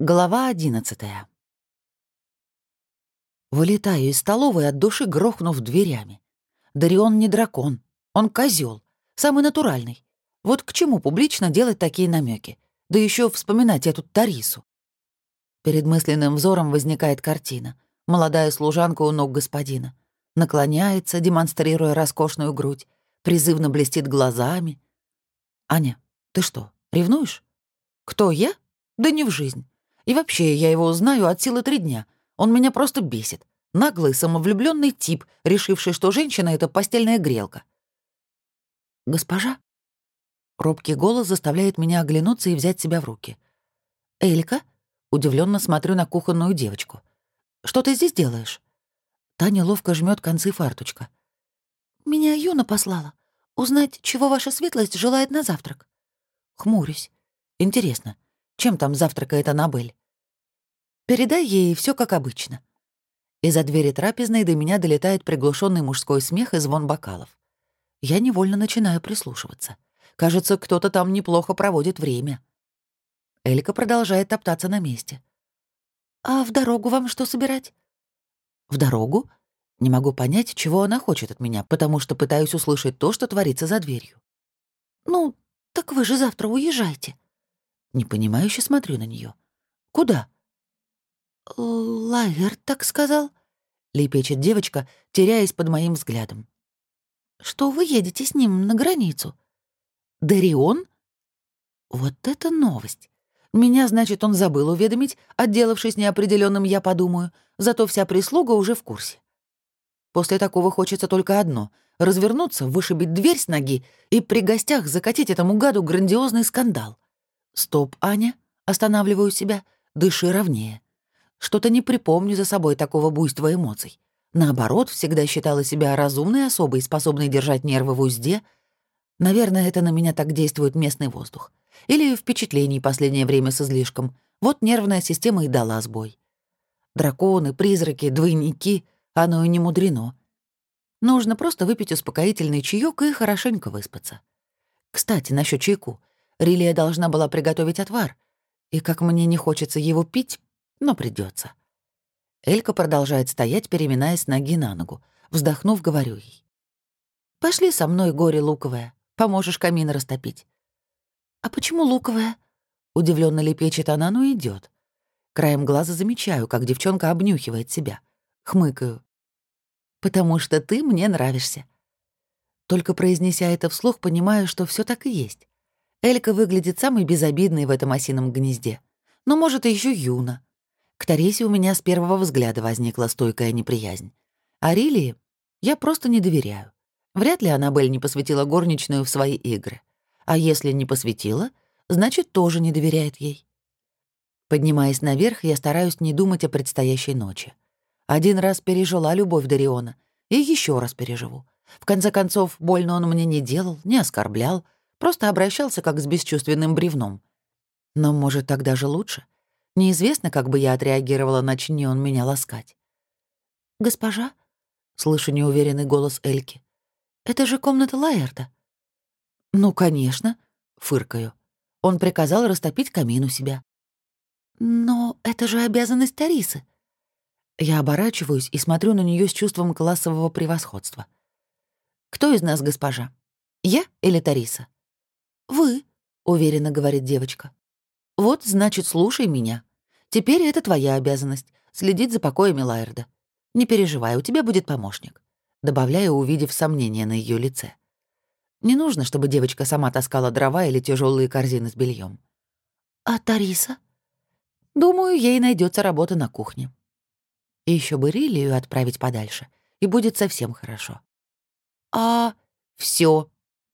Глава одиннадцатая. Вылетаю из столовой от души, грохнув дверями. Дарион не дракон, он козел, самый натуральный. Вот к чему публично делать такие намеки, да еще вспоминать эту Тарису. Перед мысленным взором возникает картина. Молодая служанка у ног господина. Наклоняется, демонстрируя роскошную грудь, призывно блестит глазами. «Аня, ты что, ревнуешь?» «Кто, я? Да не в жизнь. И вообще, я его знаю от силы три дня. Он меня просто бесит. Наглый, самовлюбленный тип, решивший, что женщина — это постельная грелка. «Госпожа?» Робкий голос заставляет меня оглянуться и взять себя в руки. «Элька?» Удивленно смотрю на кухонную девочку. «Что ты здесь делаешь?» Таня ловко жмет концы фарточка. «Меня Юна послала. Узнать, чего ваша светлость желает на завтрак». Хмурюсь. «Интересно, чем там завтракает Аннабель? Передай ей все как обычно. Из-за двери трапезной до меня долетает приглушенный мужской смех и звон бокалов. Я невольно начинаю прислушиваться. Кажется, кто-то там неплохо проводит время. Элька продолжает топтаться на месте. «А в дорогу вам что собирать?» «В дорогу?» Не могу понять, чего она хочет от меня, потому что пытаюсь услышать то, что творится за дверью. «Ну, так вы же завтра уезжаете», Непонимающе смотрю на нее. «Куда?» «Лавер так сказал», — лепечет девочка, теряясь под моим взглядом. «Что вы едете с ним на границу?» «Дарион?» «Вот это новость! Меня, значит, он забыл уведомить, отделавшись неопределенным, я подумаю, зато вся прислуга уже в курсе. После такого хочется только одно — развернуться, вышибить дверь с ноги и при гостях закатить этому гаду грандиозный скандал. «Стоп, Аня!» — останавливаю себя. «Дыши ровнее. Что-то не припомню за собой такого буйства эмоций. Наоборот, всегда считала себя разумной особой, способной держать нервы в узде. Наверное, это на меня так действует местный воздух. Или впечатлений последнее время с излишком. Вот нервная система и дала сбой. Драконы, призраки, двойники — оно и не мудрено. Нужно просто выпить успокоительный чаёк и хорошенько выспаться. Кстати, насчет чайку — Рилия должна была приготовить отвар. И как мне не хочется его пить, но придется. Элька продолжает стоять, переминаясь ноги на ногу. Вздохнув, говорю ей. «Пошли со мной, горе луковое. Поможешь камин растопить». «А почему луковое?» Удивленно лепечет она, но идет. Краем глаза замечаю, как девчонка обнюхивает себя. Хмыкаю. «Потому что ты мне нравишься». Только произнеся это вслух, понимаю, что все так и есть. Элька выглядит самой безобидной в этом осином гнезде. Но, может, и еще юна. К Тарисе у меня с первого взгляда возникла стойкая неприязнь. А Рилии я просто не доверяю. Вряд ли Аннабель не посвятила горничную в свои игры. А если не посвятила, значит, тоже не доверяет ей. Поднимаясь наверх, я стараюсь не думать о предстоящей ночи. Один раз пережила любовь Дариона, и еще раз переживу. В конце концов, больно он мне не делал, не оскорблял, Просто обращался как с бесчувственным бревном. Но, может, тогда же лучше? Неизвестно, как бы я отреагировала, начни он меня ласкать. «Госпожа?» — слышу неуверенный голос Эльки. «Это же комната Лаэрта». «Ну, конечно», — фыркаю. Он приказал растопить камин у себя. «Но это же обязанность Тарисы». Я оборачиваюсь и смотрю на нее с чувством классового превосходства. «Кто из нас госпожа? Я или Тариса?» «Вы», — уверенно говорит девочка. «Вот, значит, слушай меня. Теперь это твоя обязанность — следить за покоями Лайерда. Не переживай, у тебя будет помощник», — добавляю, увидев сомнение на ее лице. Не нужно, чтобы девочка сама таскала дрова или тяжелые корзины с бельем. «А Тариса?» «Думаю, ей найдется работа на кухне». И еще бы Рилию отправить подальше, и будет совсем хорошо. «А...» все,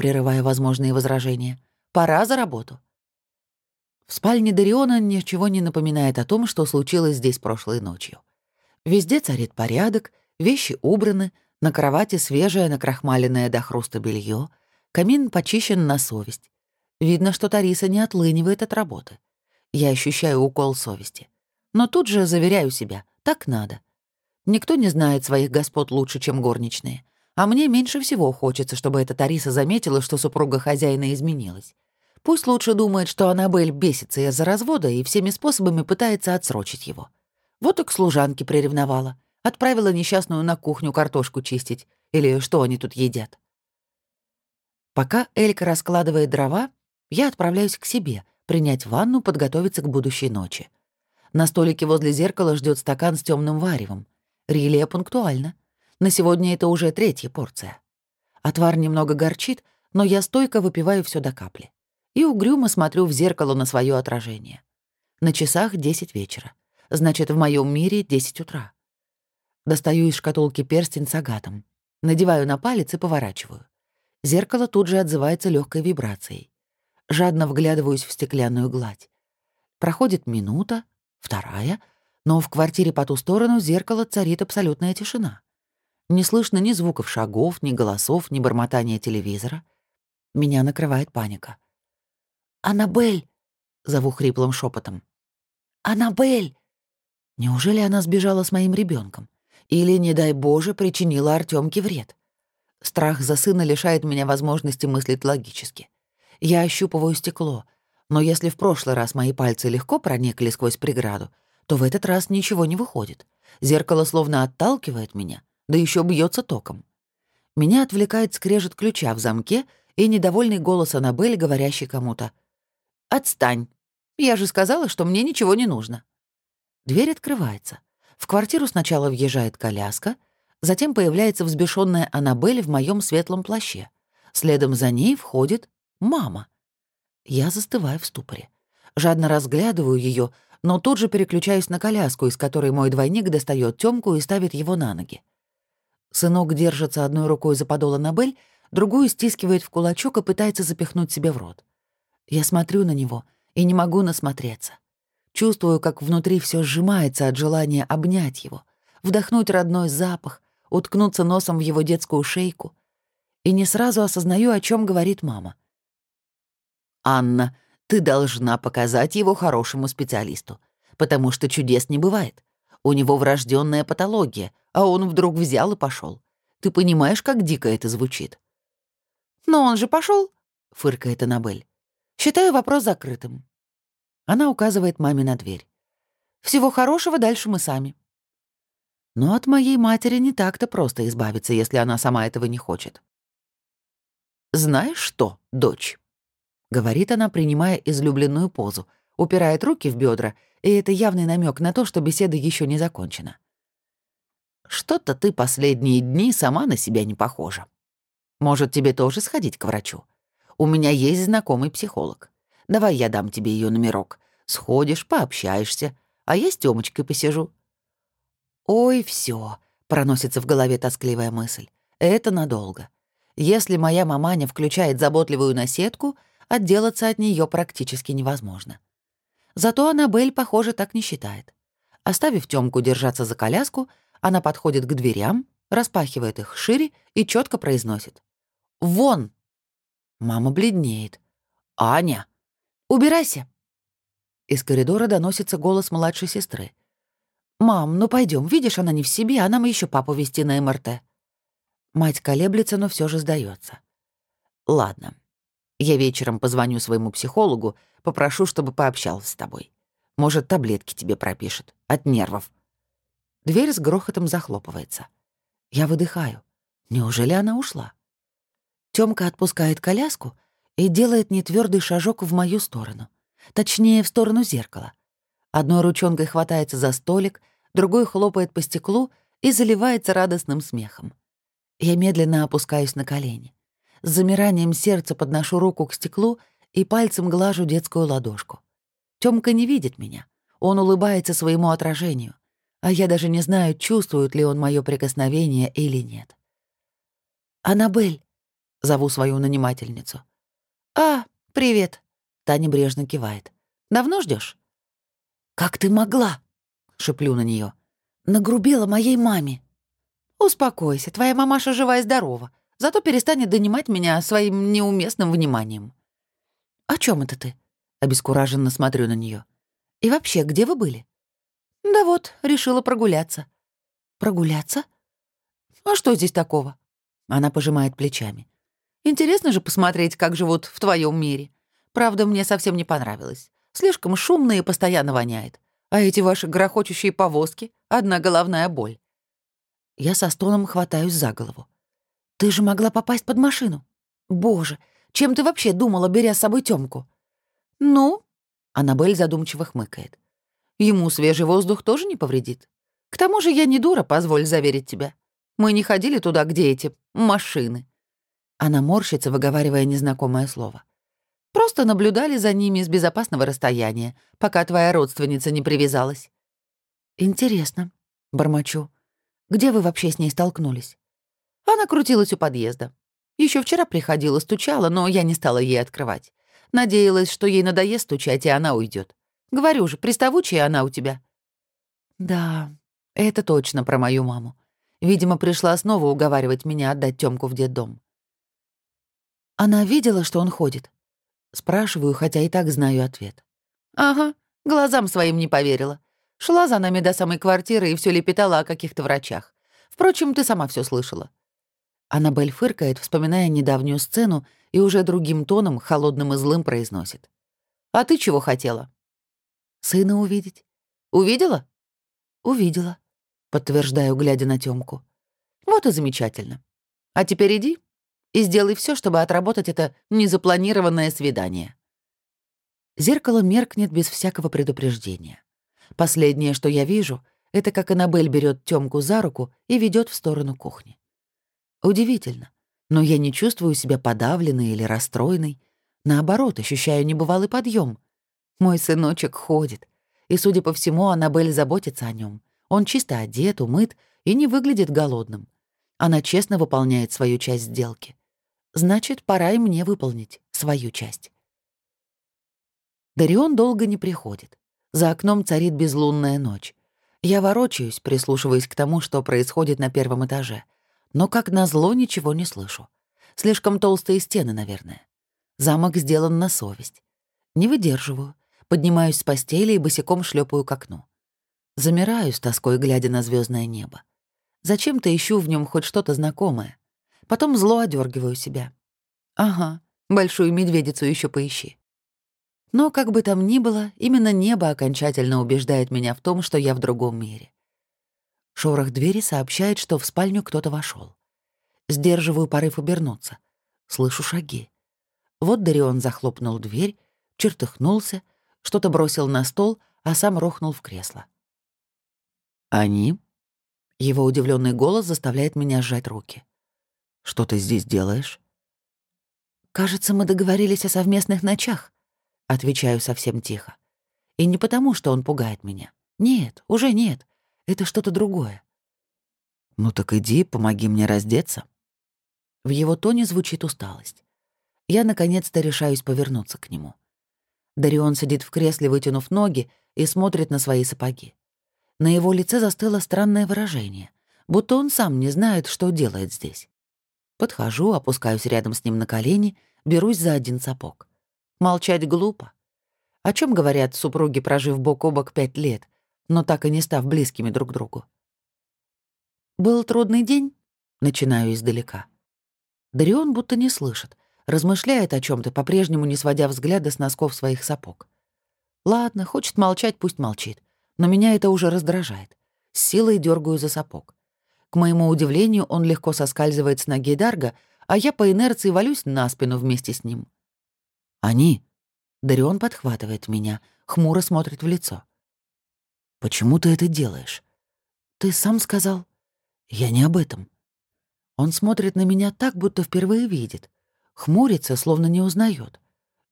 прерывая возможные возражения. «Пора за работу». В спальне Дариона ничего не напоминает о том, что случилось здесь прошлой ночью. Везде царит порядок, вещи убраны, на кровати свежее накрахмаленное до хруста белье, камин почищен на совесть. Видно, что Тариса не отлынивает от работы. Я ощущаю укол совести. Но тут же заверяю себя, так надо. Никто не знает своих господ лучше, чем горничные. А мне меньше всего хочется, чтобы эта Тариса заметила, что супруга хозяина изменилась. Пусть лучше думает, что Аннабель бесится из-за развода и всеми способами пытается отсрочить его. Вот и к служанке приревновала. Отправила несчастную на кухню картошку чистить. Или что они тут едят. Пока Элька раскладывает дрова, я отправляюсь к себе, принять ванну, подготовиться к будущей ночи. На столике возле зеркала ждет стакан с темным варевом. Релия пунктуально. На сегодня это уже третья порция. Отвар немного горчит, но я стойко выпиваю все до капли. И угрюмо смотрю в зеркало на свое отражение. На часах 10 вечера. Значит, в моем мире 10 утра. Достаю из шкатулки перстень с агатом. Надеваю на палец и поворачиваю. Зеркало тут же отзывается легкой вибрацией. Жадно вглядываюсь в стеклянную гладь. Проходит минута, вторая, но в квартире по ту сторону зеркала царит абсолютная тишина. Не слышно ни звуков шагов, ни голосов, ни бормотания телевизора. Меня накрывает паника. «Аннабель!» — зову хриплым шепотом. «Аннабель!» Неужели она сбежала с моим ребенком? Или, не дай Боже, причинила Артемке вред? Страх за сына лишает меня возможности мыслить логически. Я ощупываю стекло, но если в прошлый раз мои пальцы легко проникли сквозь преграду, то в этот раз ничего не выходит. Зеркало словно отталкивает меня, да еще бьется током. Меня отвлекает скрежет ключа в замке и недовольный голос Аннабель, говорящий кому-то. «Отстань! Я же сказала, что мне ничего не нужно». Дверь открывается. В квартиру сначала въезжает коляска — Затем появляется взбешенная Аннабель в моем светлом плаще. Следом за ней входит мама. Я застываю в ступоре. Жадно разглядываю ее, но тут же переключаюсь на коляску, из которой мой двойник достает Тёмку и ставит его на ноги. Сынок держится одной рукой за подол Аннабель, другую стискивает в кулачок и пытается запихнуть себе в рот. Я смотрю на него и не могу насмотреться. Чувствую, как внутри все сжимается от желания обнять его, вдохнуть родной запах, уткнуться носом в его детскую шейку. И не сразу осознаю, о чем говорит мама. «Анна, ты должна показать его хорошему специалисту, потому что чудес не бывает. У него врожденная патология, а он вдруг взял и пошел. Ты понимаешь, как дико это звучит?» «Но он же пошел, фыркает Аннабель. «Считаю вопрос закрытым». Она указывает маме на дверь. «Всего хорошего, дальше мы сами». Но от моей матери не так-то просто избавиться, если она сама этого не хочет. «Знаешь что, дочь?» — говорит она, принимая излюбленную позу, упирает руки в бедра, и это явный намек на то, что беседа еще не закончена. «Что-то ты последние дни сама на себя не похожа. Может, тебе тоже сходить к врачу? У меня есть знакомый психолог. Давай я дам тебе ее номерок. Сходишь, пообщаешься, а я с Тёмочкой посижу. «Ой, все, проносится в голове тоскливая мысль. «Это надолго. Если моя маманя включает заботливую наседку, отделаться от нее практически невозможно. Зато Аннабель, похоже, так не считает. Оставив Тёмку держаться за коляску, она подходит к дверям, распахивает их шире и четко произносит. «Вон!» Мама бледнеет. «Аня! Убирайся!» Из коридора доносится голос младшей сестры. «Мам, ну пойдем, видишь, она не в себе, а нам еще папу вести на МРТ». Мать колеблется, но все же сдается. «Ладно. Я вечером позвоню своему психологу, попрошу, чтобы пообщался с тобой. Может, таблетки тебе пропишет. От нервов». Дверь с грохотом захлопывается. Я выдыхаю. Неужели она ушла? Тёмка отпускает коляску и делает нетвёрдый шажок в мою сторону. Точнее, в сторону зеркала. Одной ручонкой хватается за столик, другой хлопает по стеклу и заливается радостным смехом. Я медленно опускаюсь на колени. С замиранием сердца подношу руку к стеклу и пальцем глажу детскую ладошку. Тёмка не видит меня. Он улыбается своему отражению, а я даже не знаю, чувствует ли он моё прикосновение или нет. «Аннабель», — зову свою нанимательницу. «А, привет», — Таня брежно кивает. «Давно ждёшь? «Как ты могла?» шеплю на нее. Нагрубела моей маме. Успокойся, твоя мамаша жива и здорова, зато перестанет донимать меня своим неуместным вниманием. О чем это ты? Обескураженно смотрю на нее. И вообще, где вы были? Да вот, решила прогуляться. Прогуляться? А что здесь такого? Она пожимает плечами. Интересно же посмотреть, как живут в твоем мире. Правда, мне совсем не понравилось. Слишком шумно и постоянно воняет. А эти ваши грохочущие повозки — одна головная боль. Я со стоном хватаюсь за голову. Ты же могла попасть под машину. Боже, чем ты вообще думала, беря с собой Тёмку? Ну, Аннабель задумчиво хмыкает. Ему свежий воздух тоже не повредит. К тому же я не дура, позволь заверить тебя. Мы не ходили туда, где эти машины. Она морщится, выговаривая незнакомое слово. Просто наблюдали за ними с безопасного расстояния, пока твоя родственница не привязалась. Интересно, бормочу. Где вы вообще с ней столкнулись? Она крутилась у подъезда. Еще вчера приходила, стучала, но я не стала ей открывать. Надеялась, что ей надоест стучать, и она уйдет. Говорю же, приставучая она у тебя. Да, это точно про мою маму. Видимо, пришла снова уговаривать меня отдать Тёмку в детдом. Она видела, что он ходит? Спрашиваю, хотя и так знаю ответ. Ага, глазам своим не поверила. Шла за нами до самой квартиры и все лепетала о каких-то врачах. Впрочем, ты сама все слышала. Аннабель фыркает, вспоминая недавнюю сцену, и уже другим тоном, холодным и злым, произносит. «А ты чего хотела?» «Сына увидеть». «Увидела?» «Увидела», — подтверждаю, глядя на Тёмку. «Вот и замечательно. А теперь иди и сделай все, чтобы отработать это незапланированное свидание». Зеркало меркнет без всякого предупреждения. Последнее, что я вижу, это как Аннабель берет Тёмку за руку и ведет в сторону кухни. Удивительно, но я не чувствую себя подавленной или расстроенной. Наоборот, ощущаю небывалый подъем. Мой сыночек ходит, и, судя по всему, Аннабель заботится о нем. Он чисто одет, умыт и не выглядит голодным. Она честно выполняет свою часть сделки. Значит, пора и мне выполнить свою часть. Дарион долго не приходит. За окном царит безлунная ночь. Я ворочаюсь, прислушиваясь к тому, что происходит на первом этаже — но, как назло, ничего не слышу. Слишком толстые стены, наверное. Замок сделан на совесть. Не выдерживаю. Поднимаюсь с постели и босиком шлепаю к окну. Замираю с тоской, глядя на звездное небо. Зачем-то ищу в нем хоть что-то знакомое. Потом зло одергиваю себя. Ага, большую медведицу еще поищи. Но, как бы там ни было, именно небо окончательно убеждает меня в том, что я в другом мире. Шорох двери сообщает, что в спальню кто-то вошел. Сдерживаю порыв обернуться. Слышу шаги. Вот Дарион захлопнул дверь, чертыхнулся, что-то бросил на стол, а сам рухнул в кресло. «Они?» Его удивленный голос заставляет меня сжать руки. «Что ты здесь делаешь?» «Кажется, мы договорились о совместных ночах», — отвечаю совсем тихо. И не потому, что он пугает меня. Нет, уже нет. Это что-то другое. «Ну так иди, помоги мне раздеться». В его тоне звучит усталость. Я наконец-то решаюсь повернуться к нему. Дарион сидит в кресле, вытянув ноги, и смотрит на свои сапоги. На его лице застыло странное выражение, будто он сам не знает, что делает здесь. Подхожу, опускаюсь рядом с ним на колени, берусь за один сапог. Молчать глупо. О чем говорят супруги, прожив бок о бок пять лет, но так и не став близкими друг другу. «Был трудный день?» — начинаю издалека. Дарион будто не слышит, размышляет о чем то по-прежнему не сводя взгляда с носков своих сапог. Ладно, хочет молчать, пусть молчит, но меня это уже раздражает. С силой дергаю за сапог. К моему удивлению, он легко соскальзывает с ноги Дарга, а я по инерции валюсь на спину вместе с ним. «Они?» Дарион подхватывает меня, хмуро смотрит в лицо. Почему ты это делаешь? Ты сам сказал. Я не об этом. Он смотрит на меня так, будто впервые видит. Хмурится, словно не узнает.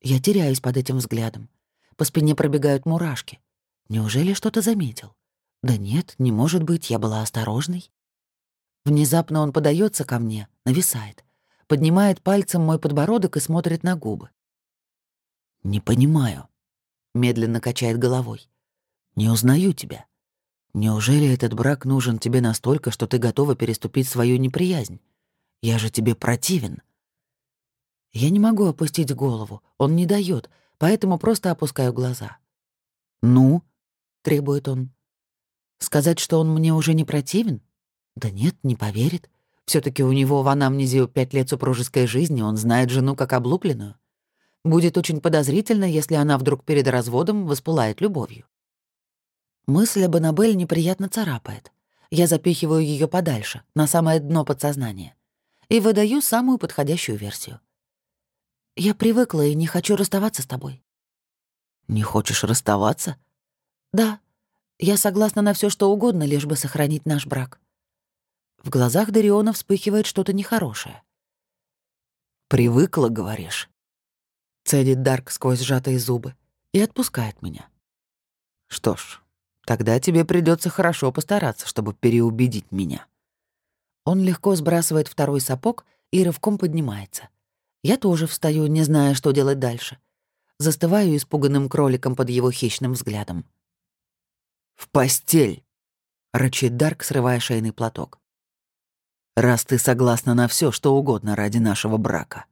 Я теряюсь под этим взглядом. По спине пробегают мурашки. Неужели что-то заметил? Да нет, не может быть, я была осторожной. Внезапно он подается ко мне, нависает, поднимает пальцем мой подбородок и смотрит на губы. «Не понимаю», — медленно качает головой. Не узнаю тебя. Неужели этот брак нужен тебе настолько, что ты готова переступить свою неприязнь? Я же тебе противен. Я не могу опустить голову, он не дает, поэтому просто опускаю глаза. «Ну?» — требует он. «Сказать, что он мне уже не противен? Да нет, не поверит. все таки у него в анамнезе пять лет супружеской жизни, он знает жену как облупленную. Будет очень подозрительно, если она вдруг перед разводом воспылает любовью. Мысль об Аннабель неприятно царапает. Я запихиваю ее подальше, на самое дно подсознания, и выдаю самую подходящую версию. Я привыкла и не хочу расставаться с тобой. Не хочешь расставаться? Да. Я согласна на все, что угодно, лишь бы сохранить наш брак. В глазах Дариона вспыхивает что-то нехорошее. «Привыкла, говоришь?» Цедит Дарк сквозь сжатые зубы и отпускает меня. «Что ж, тогда тебе придется хорошо постараться, чтобы переубедить меня». Он легко сбрасывает второй сапог и рывком поднимается. Я тоже встаю, не зная, что делать дальше. Застываю испуганным кроликом под его хищным взглядом. «В постель!» — рычит Дарк, срывая шейный платок. «Раз ты согласна на все, что угодно ради нашего брака».